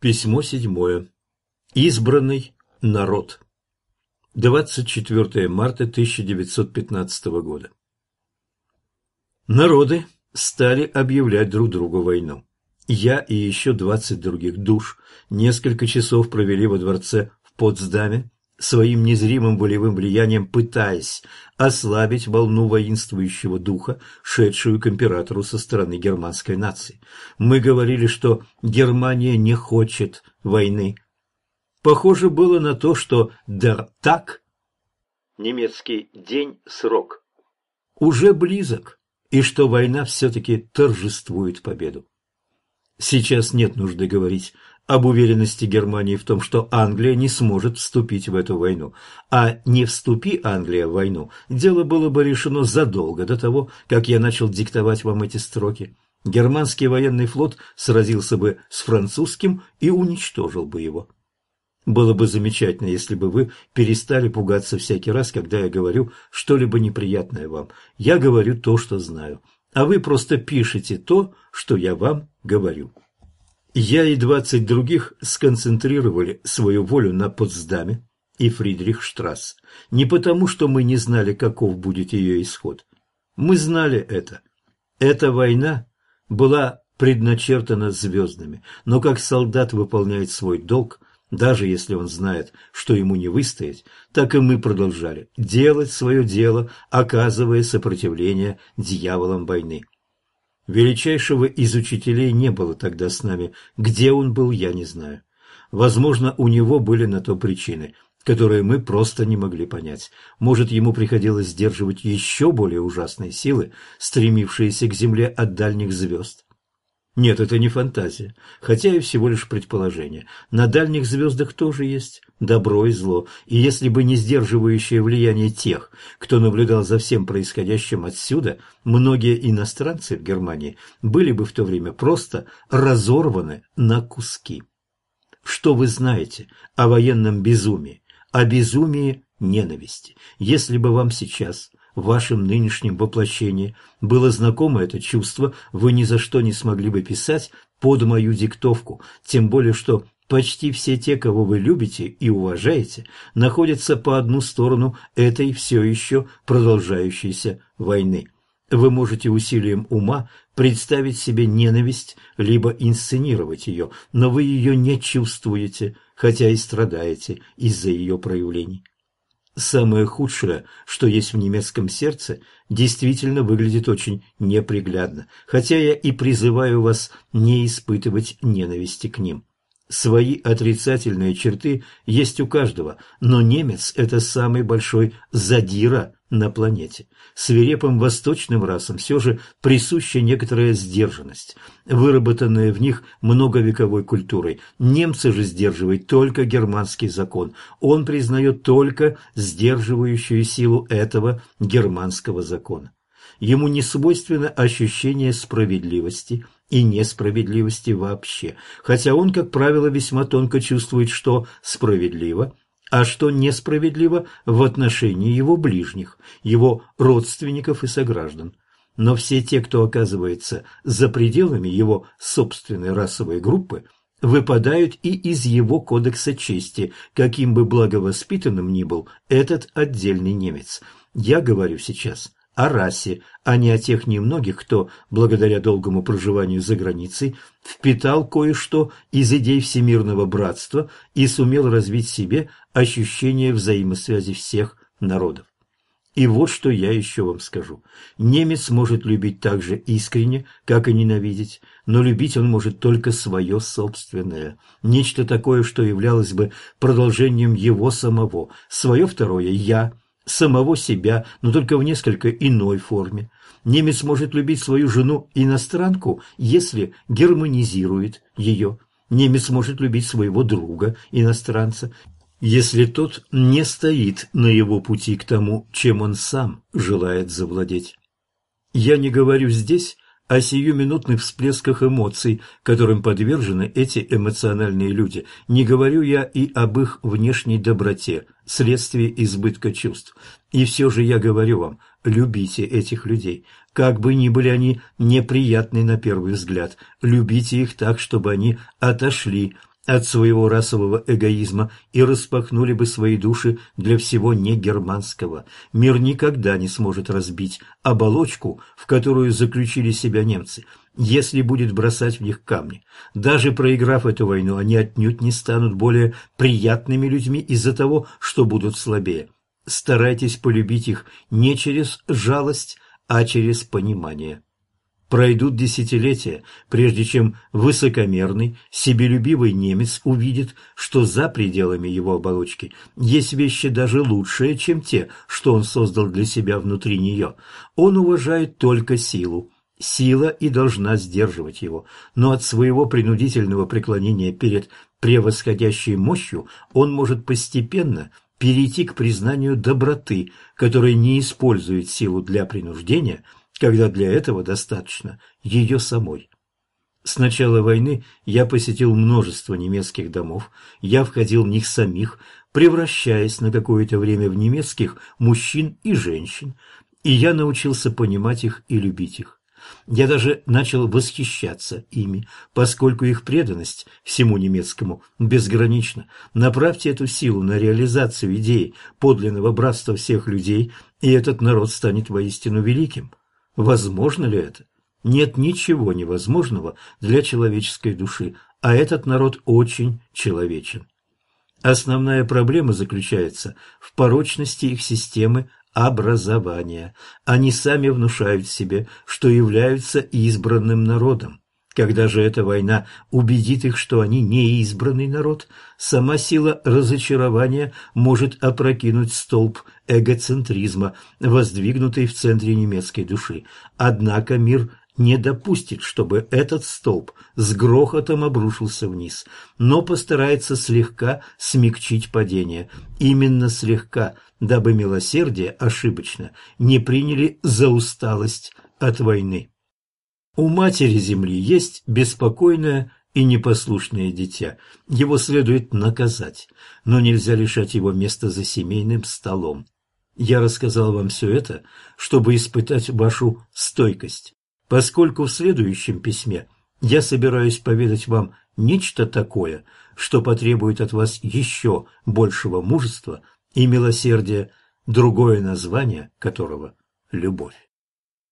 Письмо седьмое. Избранный народ. 24 марта 1915 года. Народы стали объявлять друг другу войну. Я и еще двадцать других душ несколько часов провели во дворце в Потсдаме, своим незримым волевым влиянием пытаясь ослабить волну воинствующего духа, шедшую к императору со стороны германской нации. Мы говорили, что Германия не хочет войны. Похоже было на то, что «der Tag» немецкий день-срок уже близок, и что война все-таки торжествует победу. Сейчас нет нужды говорить об уверенности Германии в том, что Англия не сможет вступить в эту войну. А не вступи Англия в войну, дело было бы решено задолго до того, как я начал диктовать вам эти строки. Германский военный флот сразился бы с французским и уничтожил бы его. Было бы замечательно, если бы вы перестали пугаться всякий раз, когда я говорю что-либо неприятное вам. Я говорю то, что знаю, а вы просто пишете то, что я вам говорю. Я и двадцать других сконцентрировали свою волю на Потсдаме и Фридрихштрасс. Не потому, что мы не знали, каков будет ее исход. Мы знали это. Эта война была предначертана звездами, но как солдат выполняет свой долг, даже если он знает, что ему не выстоять, так и мы продолжали делать свое дело, оказывая сопротивление дьяволам войны. Величайшего из учителей не было тогда с нами. Где он был, я не знаю. Возможно, у него были на то причины, которые мы просто не могли понять. Может, ему приходилось сдерживать еще более ужасные силы, стремившиеся к земле от дальних звезд. Нет, это не фантазия, хотя и всего лишь предположение. На дальних звездах тоже есть добро и зло, и если бы не сдерживающее влияние тех, кто наблюдал за всем происходящим отсюда, многие иностранцы в Германии были бы в то время просто разорваны на куски. Что вы знаете о военном безумии, о безумии ненависти? Если бы вам сейчас в вашем нынешнем воплощении было знакомо это чувство, вы ни за что не смогли бы писать под мою диктовку, тем более что почти все те, кого вы любите и уважаете, находятся по одну сторону этой все еще продолжающейся войны. Вы можете усилием ума представить себе ненависть, либо инсценировать ее, но вы ее не чувствуете, хотя и страдаете из-за ее проявлений. Самое худшее, что есть в немецком сердце, действительно выглядит очень неприглядно, хотя я и призываю вас не испытывать ненависти к ним. Свои отрицательные черты есть у каждого, но немец – это самый большой задира на планете. Свирепым восточным расам все же присуща некоторая сдержанность, выработанная в них многовековой культурой. Немцы же сдерживают только германский закон. Он признает только сдерживающую силу этого германского закона. Ему не свойственно ощущение справедливости и несправедливости вообще, хотя он, как правило, весьма тонко чувствует, что справедливо, а что несправедливо в отношении его ближних, его родственников и сограждан. Но все те, кто оказывается за пределами его собственной расовой группы, выпадают и из его кодекса чести, каким бы благовоспитанным ни был этот отдельный немец. Я говорю сейчас о расе, а не о тех немногих, кто, благодаря долгому проживанию за границей, впитал кое-что из идей всемирного братства и сумел развить в себе ощущение взаимосвязи всех народов. И вот что я еще вам скажу. Немец может любить так же искренне, как и ненавидеть, но любить он может только свое собственное, нечто такое, что являлось бы продолжением его самого, свое второе «я», самого себя, но только в несколько иной форме. Немец может любить свою жену-иностранку, если германизирует ее. Немец может любить своего друга-иностранца, если тот не стоит на его пути к тому, чем он сам желает завладеть. Я не говорю здесь о сиюминутных всплесках эмоций, которым подвержены эти эмоциональные люди. Не говорю я и об их внешней доброте, следствие избытка чувств. И все же я говорю вам, любите этих людей. Как бы ни были они неприятны на первый взгляд, любите их так, чтобы они отошли от своего расового эгоизма и распахнули бы свои души для всего негерманского. Мир никогда не сможет разбить оболочку, в которую заключили себя немцы, если будет бросать в них камни. Даже проиграв эту войну, они отнюдь не станут более приятными людьми из-за того, что будут слабее. Старайтесь полюбить их не через жалость, а через понимание. Пройдут десятилетия, прежде чем высокомерный, себелюбивый немец увидит, что за пределами его оболочки есть вещи даже лучшие, чем те, что он создал для себя внутри нее. Он уважает только силу. Сила и должна сдерживать его, но от своего принудительного преклонения перед превосходящей мощью он может постепенно перейти к признанию доброты, которая не использует силу для принуждения – когда для этого достаточно ее самой. С начала войны я посетил множество немецких домов, я входил в них самих, превращаясь на какое-то время в немецких мужчин и женщин, и я научился понимать их и любить их. Я даже начал восхищаться ими, поскольку их преданность всему немецкому безгранична. Направьте эту силу на реализацию идеи подлинного братства всех людей, и этот народ станет воистину великим. Возможно ли это? Нет ничего невозможного для человеческой души, а этот народ очень человечен. Основная проблема заключается в порочности их системы образования. Они сами внушают себе, что являются избранным народом. Когда же эта война убедит их, что они не избранный народ, сама сила разочарования может опрокинуть столб эгоцентризма, воздвигнутый в центре немецкой души. Однако мир не допустит, чтобы этот столб с грохотом обрушился вниз, но постарается слегка смягчить падение, именно слегка, дабы милосердие ошибочно не приняли за усталость от войны. У матери Земли есть беспокойное и непослушное дитя. Его следует наказать, но нельзя лишать его места за семейным столом. Я рассказал вам все это, чтобы испытать вашу стойкость, поскольку в следующем письме я собираюсь поведать вам нечто такое, что потребует от вас еще большего мужества и милосердия, другое название которого – любовь.